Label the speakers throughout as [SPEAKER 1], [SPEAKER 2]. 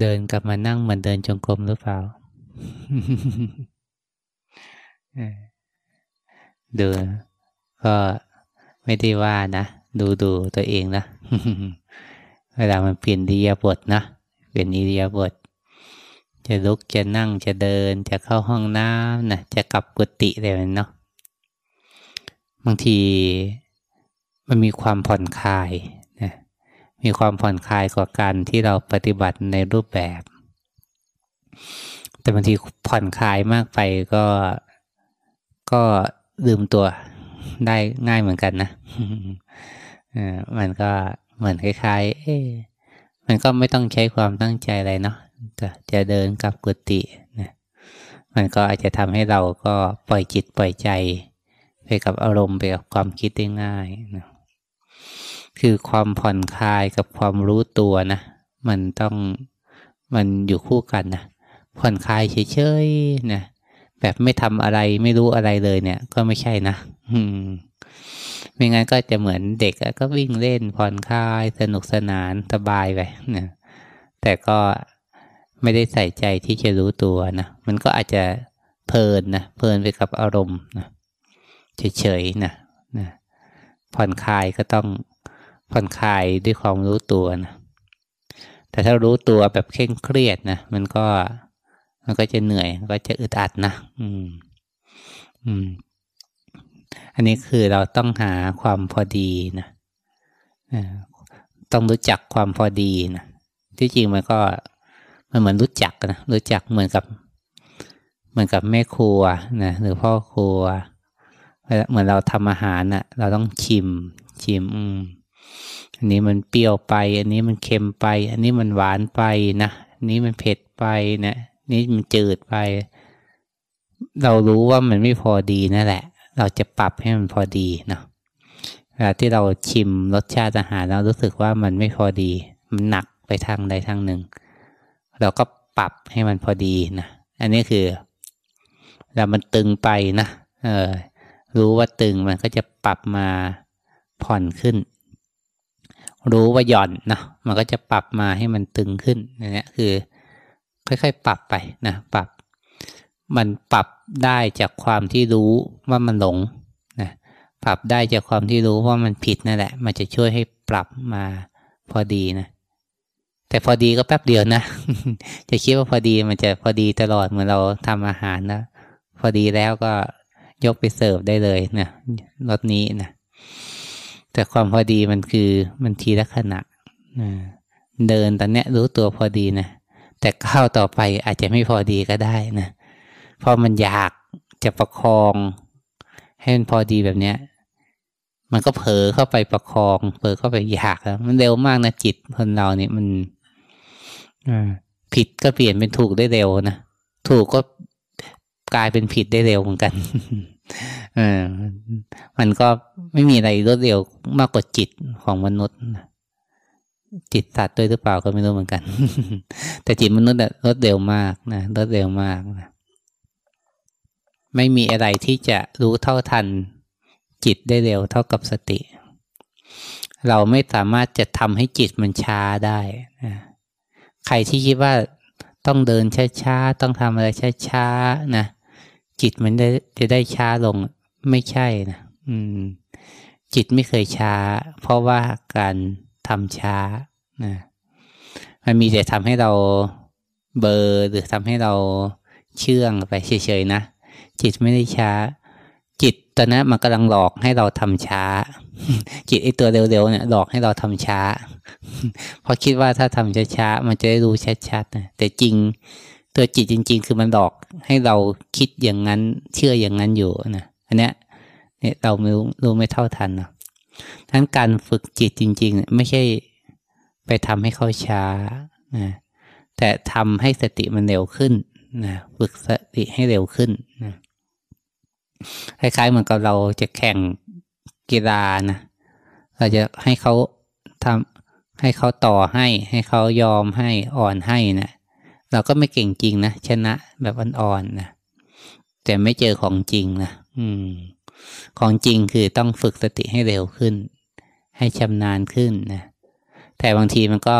[SPEAKER 1] เดินกลับมานั่งเหมือนเดินจงกรมหรือเปล่า ดูก็ไม่ได้ว่านะ ดูดูตัวเองนะ เวลามันเปลี่ยนดียบทนะ เปลี่ยนอิริยาบถจะลุกจะนั่งจะเดิน จะเข้าห้องน้ำนะจะกลับกุฏิอะไรแบบเนาะบางทีมันมีความผ่อนคลาย มีความผ่อนคลายกว่าการที่เราปฏิบัติในรูปแบบ แต่บางทีผ่อนคลายมากไปก็ก็ลืมตัวได้ง่ายเหมือนกันนะมันก็เหมือนคล้ายๆ เอ๊มันก็ไม่ต้องใช้ความตั้งใจอะไรเนาะจะจะเดินกับกุฏินะมันก็อาจจะทำให้เราก็ปล่อยจิตปล่อยใจ ไปกับอารมณ์ไปกับความคิดได้ง่ายนะ คือความผ่อนคลายกับความรู้ตัวนะ มันต้องมันอยู่คู่กันนะผ่อนคลายเฉยๆนะแบบไม่ทำอะไรไม่รู้อะไรเลยเนี่ย ก็ไม่ใช่นะอืไม่งั้นก็จะเหมือนเด็กก็วิ่งเล่นผ่อนคลายสนุกสนานสบายไปนะแต่ก็ไม่ได้ใส่ใจที่จะรู้ตัวนะมันก็อาจจะเพลินนะเพลินไปกับอารมณ์นะเฉยๆนะนะผ่อนคลายก็ต้อง ผ่อนคลายด้วยความรู้ตัวนะแต่ถ้ารู้ตัวแบบเคร่งเครียดนะมันก็ มันก็จะเหนื่อยก็จะอึดอัดนะอืม อืม อันนี้คือเราต้องหาความพอดีนะต้องรู้จักความพอดีนะที่จริงมันก็มันเหมือนรู้จักนะรู้จักเหมือนกับเหมือนกับแม่ครัวนะหรือพ่อครัว เหมือนเราทำอาหารนะ่ะ เราต้องชิมชิม อืม อันนี้มันเปรี้ยวไป อันนี้มันเค็มไป อันนี้มันหวานไปนะอันนี้มันเผ็ดไปนะนี่มันจืดไป เรารู้ว่ามันไม่พอดีนั่นแหละ เราจะปรับให้มันพอดีเนาะเวลาที่เราชิมรสชาติอาหารเรารู้สึกว่ามันไม่พอดี มันหนักไปทางใดทางหนึ่ง เราก็ปรับให้มันพอดีนะอันนี้คือเรามันตึงไปนะเออรู้ว่าตึงมันก็จะปรับมาผ่อนขึ้น รู้ว่าหย่อนนะมันก็จะปรับมาให้มันตึงขึ้นนี่คือ ค่อยๆ ปรับไปนะปรับ มันปรับได้จากความที่รู้ว่ามันหลงนะปรับได้จากความที่รู้ว่ามันผิดนั่นแหละ มันจะช่วยให้ปรับมาพอดีนะแต่พอดีก็แป๊บเดียวนะ จะคิดว่าพอดีมันจะพอดีตลอดเหมือนเราทำอาหารนะ พอดีแล้วก็ยกไปเสิร์ฟได้เลยนะรสนี้นะ แต่ความพอดีมันคือมันทีละขณะนะเดินตอนเนี้ยรู้ตัวพอดีนะแต่ก้าวต่อไปอาจจะไม่พอดีก็ได้นะเพอมันอยากจะประคอง ให้มันพอดีแบบเนี้ย มันก็เผลอเข้าไปประคอง เผลอเข้าไปอยากแล้วมันเร็วมากนะจิตคนเราเนี่ยมันผิดก็เปลี่ยนเป็นถูกได้เร็วนะถูกก็กลายเป็นผิดได้เร็วเหมือนกัน เออมันก็ไม่มีอะไรรวดเร็วมากกว่าจิตของมนุษย์จิตสัตว์ด้วยหรือเปล่าก็ไม่รู้เหมือนกัน แต่จิตมนุษย์รวดเร็วมากนะรวดเร็วมากนะไม่มีอะไรที่จะรู้เท่าทันจิตได้เร็วเท่ากับสติ เราไม่สามารถจะทำให้จิตมันช้าได้นะใครที่คิดว่าต้องเดินช้าๆ ต้องทำอะไรช้าๆนะ จิตมันได้จะได้ช้าลงไม่ใช่นะอืม จิตไม่เคยช้า เพราะว่าการทำช้านะมันมีแต่ทำให้เราเบอร์หรือทำให้เราเชื่องไปเฉยๆนะจิตไม่ได้ช้า จิตตอนนั้นมันกำลังหลอกให้เราทำช้า จิตไอตัวเร็วๆเนี่ยหลอกให้เราทำช้า เพราะคิดว่าถ้าทำช้าๆมันจะได้รู้ชัดๆนะแต่จริง ตัวจิตจริง ๆ คือมันหลอกให้เราคิดอย่างนั้นเชื่ออย่างนั้นอยู่นะอันเนี้ยเนี่ยเราไม่รู้ไม่เท่าทันนะทั้นการฝึกจิตจริง ๆ ไม่ใช่ไปทำให้เขาช้านะแต่ทำให้สติมันเร็วขึ้นนะฝึกสติให้เร็วขึ้นนะคล้ายๆเหมือนกับเราจะแข่งกีฬานะเราจะให้เขาทำให้เขาต่อให้ ให้เขายอมให้อ่อนให้นะ เราก็ไม่เก่งจริงนะชนะแบบอ่อนๆนะแต่ไม่เจอของจริงนะอืม ของจริงคือต้องฝึกสติให้เร็วขึ้น ให้ชำนาญขึ้นนะแต่บางทีมันก็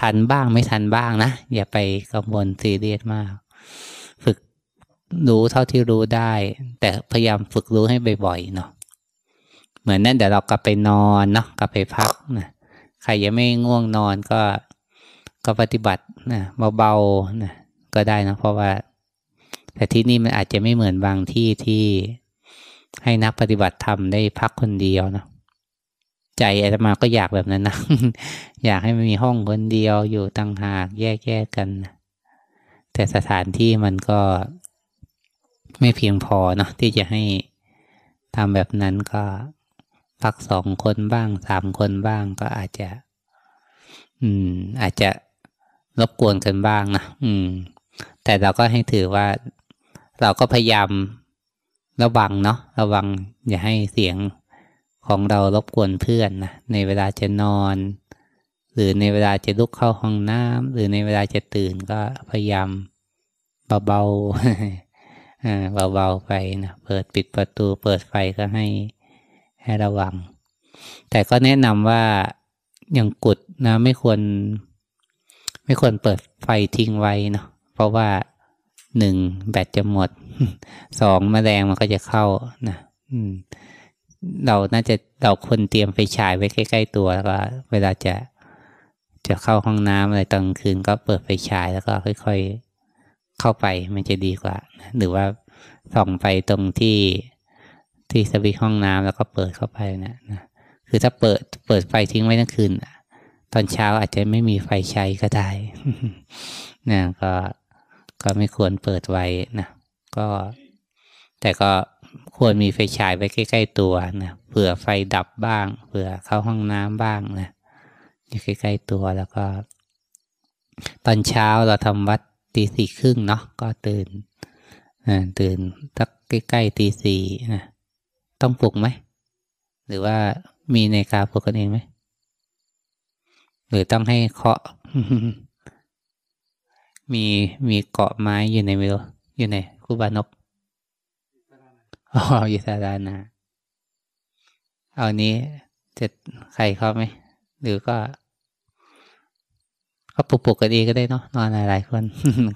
[SPEAKER 1] ทันบ้างไม่ทันบ้างนะอย่าไปกังวลซีเรียสมาก ฝึกรู้เท่าที่รู้ได้ แต่พยายามฝึกรู้ให้บ่อยๆเนาะเหมือนนั่นเดี๋ยวเรากลับไปนอนเนาะกลับไปพักนะใครยังไม่ง่วงนอนก็ ก็ปฏิบัตินะเบาๆนะก็ได้นะเพราะว่า แต่ที่นี่มันอาจจะไม่เหมือนบางที่ที่ให้นักปฏิบัติธรรมได้พักคนเดียวนะใจอาตมาก็อยากแบบนั้นนะอยากให้มันมีห้องคนเดียวอยู่ต่างหากแยกๆกันแต่สถานที่มันก็ไม่เพียงพอเนาะที่จะให้ทำแบบนั้นก็พักสองคนบ้างสามคนบ้างก็อาจจะ อืม อาจจะ รบกวนกันบ้างนะอืม แต่เราก็ให้ถือว่าเราก็พยายามระวังเนาะระวังอย่าให้เสียงของเรารบกวนเพื่อนนะในเวลาจะนอน หรือในเวลาจะลุกเข้าห้องน้ำหรือในเวลาจะตื่นก็พยายามเบาๆเบาๆไปนะเปิดปิดประตูเปิดไฟก็ให้ให้ระวัง แต่ก็แนะนำว่าอย่างกุดนะไม่ควร ไม่ควรเปิดไฟทิ้งไว้เนาะเพราะว่าหนึ่งแบตจะหมดสองมแมลงมันก็จะเข้านะเราน่าจะเราคนเตรียมไฟฉายไว้ใกล้ ๆ ตัวแล้วก็ เวลาจะจะเข้าห้องน้ำอะไรตอนคืนก็เปิดไฟฉายแล้วก็ค่อยๆ เข้าไปมันจะดีกว่า หรือว่าส่องไฟตรงที่ที่สวิตห้องน้ำแล้วก็เปิดเข้าไปนะนะคือถ้าเปิดเปิดไฟทิ้งไว้ทั้งคืน ตอนเช้าอาจจะไม่มีไฟใช้ก็ได้นะก็ก็ไม่ควรเปิดไว้นะก็ แต่ก็ควรมีไฟฉายไว้ใกล้ ๆ ตัวนะเผื่อไฟดับบ้าง เผื่อเข้าห้องน้ำบ้างนะอยู่ใกล้ ๆ ตัวแล้วก็ ตอนเช้าเราทำวัดตีสี่ครึ่งเนาะก็ตื่นตื่นสักใกล้ ๆ ตีสี่นะต้องปลุกไหม หรือว่ามีในกาปลุกกันเองไหม หรือต้องให้เคาะ มีมีเกาะไม้อยู่ในมืออยู่ในคูบานกอ๋ออยู่สารานาเอานี้จะใครเขาไหม หรือก็ก็ปลุกปลุกกันเองก็ได้เนาะนอนหลายคน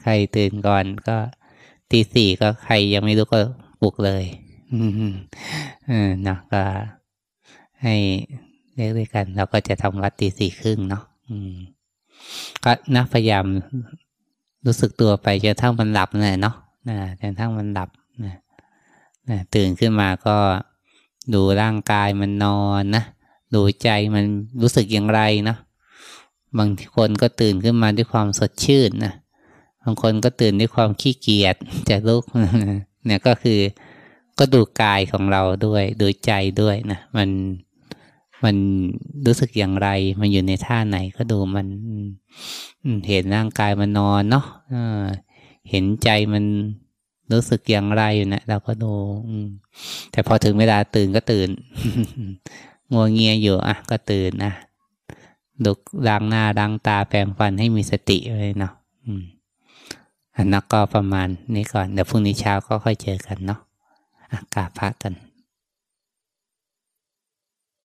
[SPEAKER 1] ใครตื่นก่อนก็ตีสี่ก็ใครยังไม่รู้ก็ปลุกเลย อืมนะก็ให้ เรียกด้วยกัน เราก็จะทำวัดตีสี่ครึ่งเนาะอืมก็นะพยายามรู้สึกตัวไปจนทั้งมันหลับนะเนาะนะจนทั้งมันหลับนะนะตื่นขึ้นมาก็ดูร่างกายมันนอนนะดูใจมันรู้สึกอย่างไรเนาะบางคนก็ตื่นขึ้นมาด้วยความสดชื่นนะบางคนก็ตื่นด้วยความขี้เกียจจะลุกเนี่ยก็คือก็ดูกายของเราด้วย ดูใจด้วยนะมัน มันรู้สึกอย่างไร มันอยู่ในท่าไหนก็ดูมันเห็นร่างกายมันนอนเนาะเห็นใจมันรู้สึกอย่างไรอยู่นะเราก็ดูแต่พอถึงเวลาตื่นก็ตื่นงัวเงียอยู่อะก็ตื่นนะดูล้างหน้าล้างตาแปรงฟันให้มีสติไว้เนาะอันนั้นก็ประมาณนี้ก่อน เดี๋ยวพรุ่งนี้เช้าก็ค่อยเจอกันเนาะอากาศพักกัน